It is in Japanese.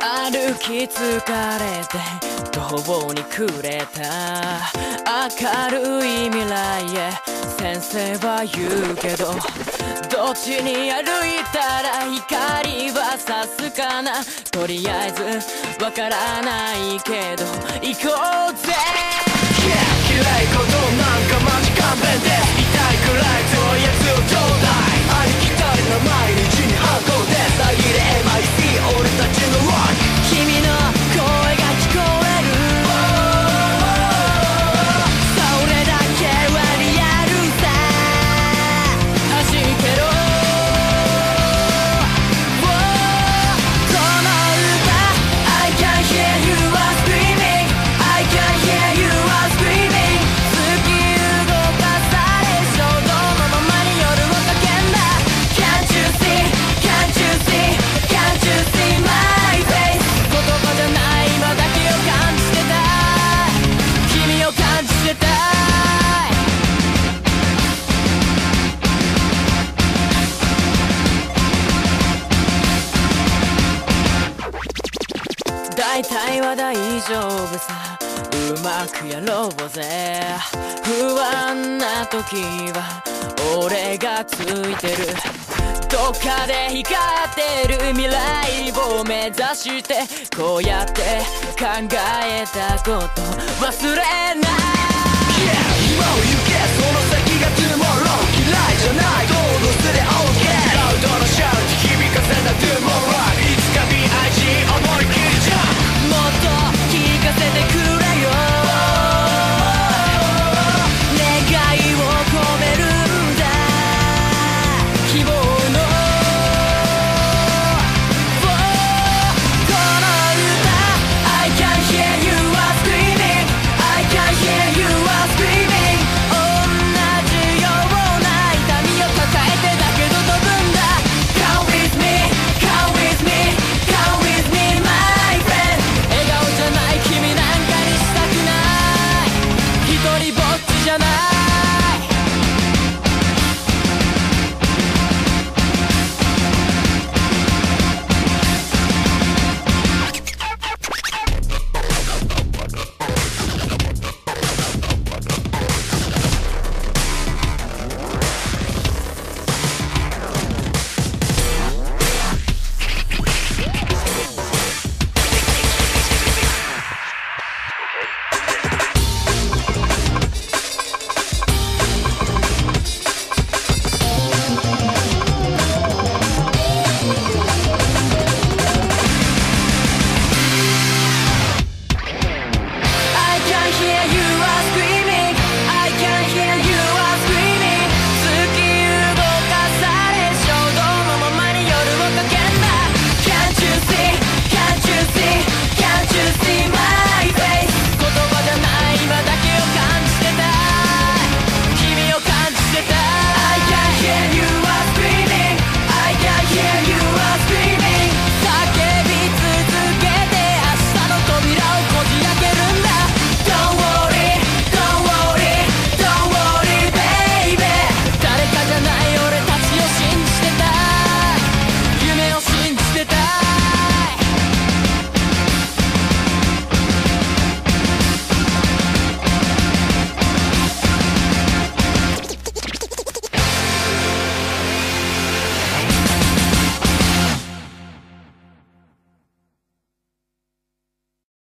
歩き疲れて途方に暮れた明るい未来へ。先生は言うけどどっちに歩いたら光はさすかな。とりあえずわからないけど行こうぜ、yeah! 大体は大丈夫さ。うまくやろうぜ。不安な時は俺がついてる。どっかで光ってる未来を目指してこうやって考えたこと。忘れない。Yeah! 今を行けその先が Tomorrow 嫌いじゃない night.